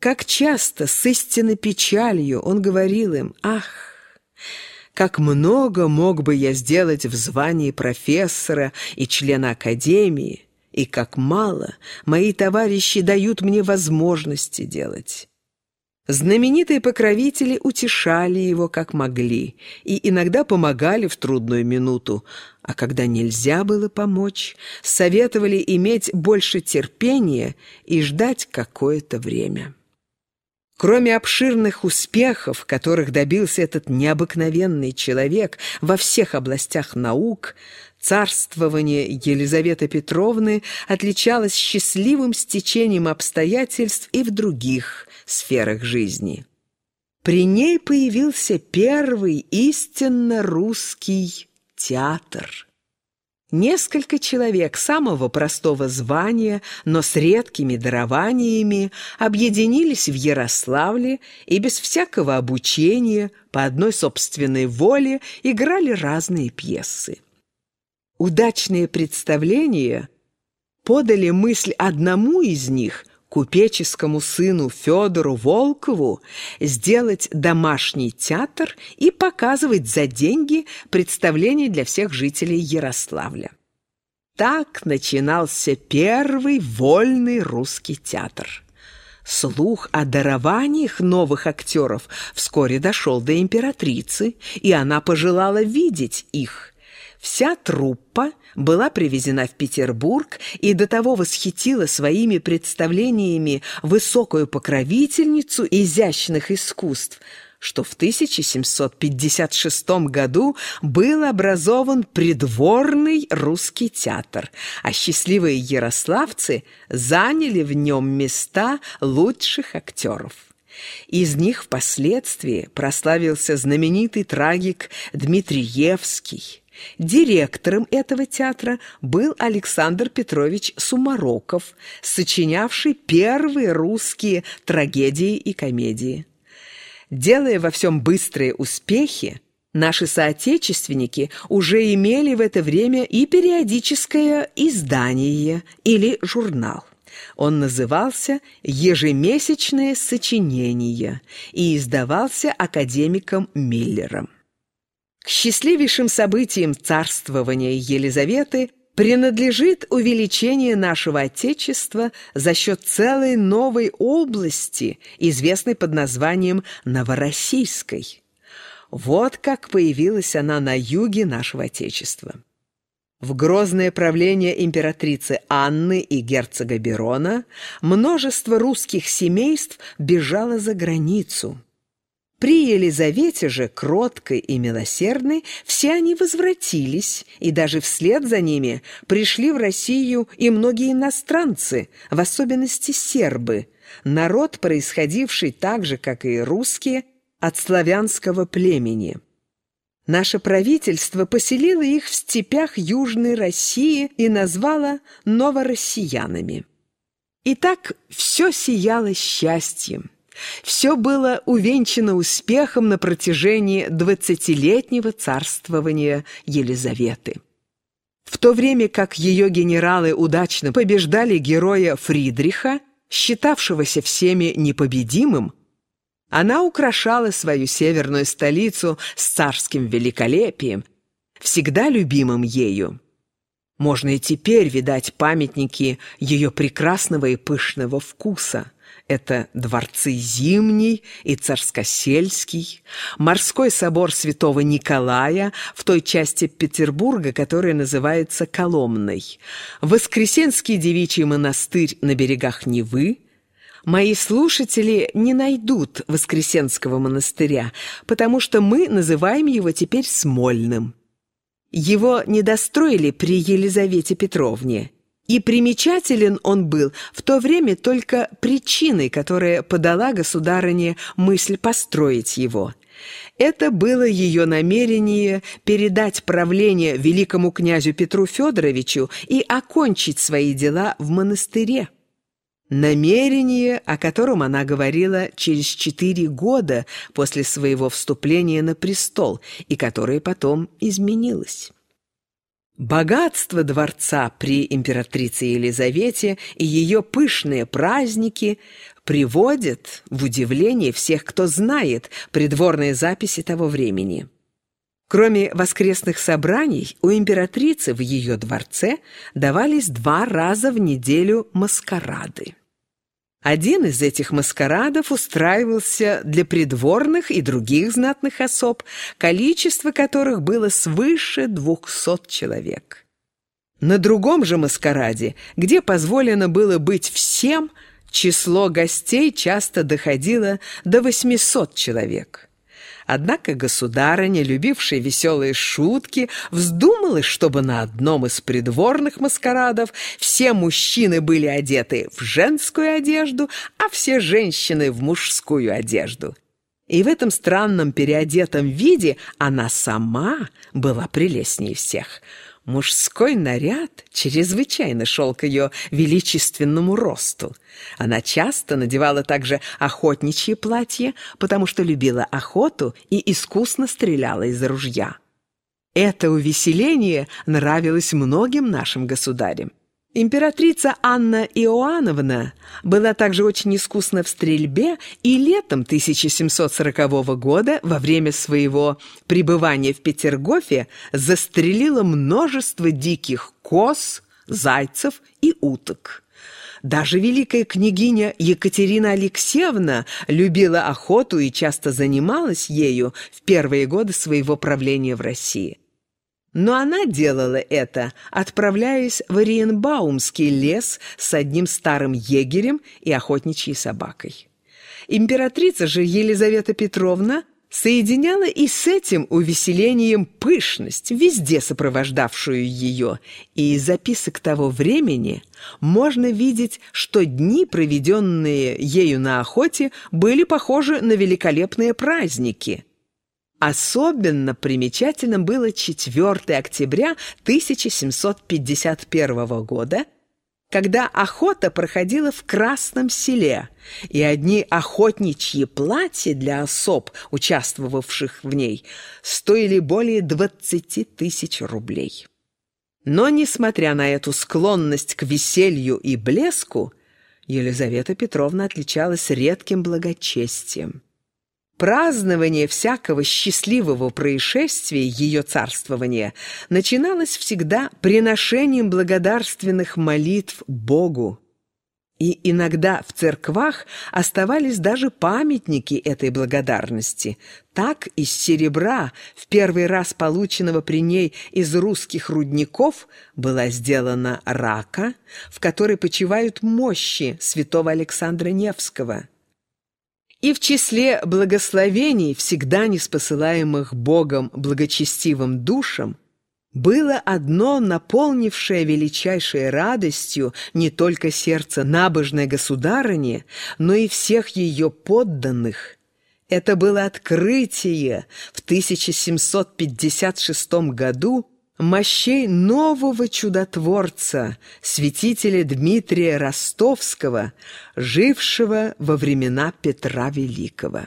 Как часто с истинной печалью он говорил им «Ах, как много мог бы я сделать в звании профессора и члена академии, и как мало мои товарищи дают мне возможности делать». Знаменитые покровители утешали его как могли и иногда помогали в трудную минуту, а когда нельзя было помочь, советовали иметь больше терпения и ждать какое-то время. Кроме обширных успехов, которых добился этот необыкновенный человек во всех областях наук, царствование Елизаветы Петровны отличалось счастливым стечением обстоятельств и в других сферах жизни. При ней появился первый истинно русский театр. Несколько человек самого простого звания, но с редкими дарованиями, объединились в Ярославле и без всякого обучения, по одной собственной воле, играли разные пьесы. Удачные представления подали мысль одному из них купеческому сыну Федору Волкову сделать домашний театр и показывать за деньги представления для всех жителей Ярославля. Так начинался первый вольный русский театр. Слух о дарованиях новых актеров вскоре дошел до императрицы, и она пожелала видеть их. Вся труппа была привезена в Петербург и до того восхитила своими представлениями высокую покровительницу изящных искусств, что в 1756 году был образован придворный русский театр, а счастливые ярославцы заняли в нем места лучших актеров. Из них впоследствии прославился знаменитый трагик Дмитриевский, Директором этого театра был Александр Петрович Сумароков, сочинявший первые русские трагедии и комедии. Делая во всем быстрые успехи, наши соотечественники уже имели в это время и периодическое издание или журнал. Он назывался «Ежемесячное сочинение» и издавался академиком Миллером. Счастливейшим событиям царствования Елизаветы принадлежит увеличение нашего Отечества за счет целой новой области, известной под названием Новороссийской. Вот как появилась она на юге нашего Отечества. В грозное правление императрицы Анны и герцога Берона множество русских семейств бежало за границу – при Елизавете же, кроткой и милосердной, все они возвратились, и даже вслед за ними пришли в Россию и многие иностранцы, в особенности сербы, народ, происходивший так же, как и русские, от славянского племени. Наше правительство поселило их в степях Южной России и назвало новороссиянами. И так все сияло счастьем. Все было увенчано успехом на протяжении двадцатилетнего царствования Елизаветы. В то время как ее генералы удачно побеждали героя Фридриха, считавшегося всеми непобедимым, она украшала свою северную столицу с царским великолепием, всегда любимым ею. Можно и теперь видать памятники ее прекрасного и пышного вкуса – это дворцы Зимний и Царскосельский, морской собор святого Николая в той части Петербурга, которая называется Коломной, Воскресенский девичий монастырь на берегах Невы, Мои слушатели не найдут Воскресенского монастыря, потому что мы называем его теперь Смольным. Его не достроили при Елизавете Петровне. И примечателен он был в то время только причиной, которая подала государыне мысль построить его. Это было ее намерение передать правление великому князю Петру Федоровичу и окончить свои дела в монастыре. Намерение, о котором она говорила через четыре года после своего вступления на престол и которое потом изменилось. Богатство дворца при императрице Елизавете и ее пышные праздники приводят в удивление всех, кто знает придворные записи того времени. Кроме воскресных собраний, у императрицы в ее дворце давались два раза в неделю маскарады. Один из этих маскарадов устраивался для придворных и других знатных особ, количество которых было свыше двухсот человек. На другом же маскараде, где позволено было быть всем, число гостей часто доходило до 800 человек. Однако государыня, любившая веселые шутки, вздумалась, чтобы на одном из придворных маскарадов все мужчины были одеты в женскую одежду, а все женщины в мужскую одежду. И в этом странном переодетом виде она сама была прелестнее всех – Мужской наряд чрезвычайно шел к ее величественному росту. Она часто надевала также охотничье платье, потому что любила охоту и искусно стреляла из ружья. Это увеселение нравилось многим нашим государям. Императрица Анна Иоанновна была также очень искусна в стрельбе и летом 1740 года во время своего пребывания в Петергофе застрелила множество диких коз, зайцев и уток. Даже великая княгиня Екатерина Алексеевна любила охоту и часто занималась ею в первые годы своего правления в России. Но она делала это, отправляясь в Ориенбаумский лес с одним старым егерем и охотничьей собакой. Императрица же Елизавета Петровна соединяла и с этим увеселением пышность, везде сопровождавшую ее, и из записок того времени можно видеть, что дни, проведенные ею на охоте, были похожи на великолепные праздники – Особенно примечательным было 4 октября 1751 года, когда охота проходила в Красном селе, и одни охотничьи платья для особ, участвовавших в ней, стоили более 20 тысяч рублей. Но, несмотря на эту склонность к веселью и блеску, Елизавета Петровна отличалась редким благочестием. Празднование всякого счастливого происшествия ее царствования начиналось всегда приношением благодарственных молитв Богу. И иногда в церквах оставались даже памятники этой благодарности. Так из серебра, в первый раз полученного при ней из русских рудников, была сделана рака, в которой почивают мощи святого Александра Невского. И в числе благословений, всегда неспосылаемых Богом благочестивым душам, было одно, наполнившее величайшей радостью не только сердце набожной государыни, но и всех ее подданных. Это было открытие в 1756 году мощей нового чудотворца, святителя Дмитрия Ростовского, жившего во времена Петра Великого.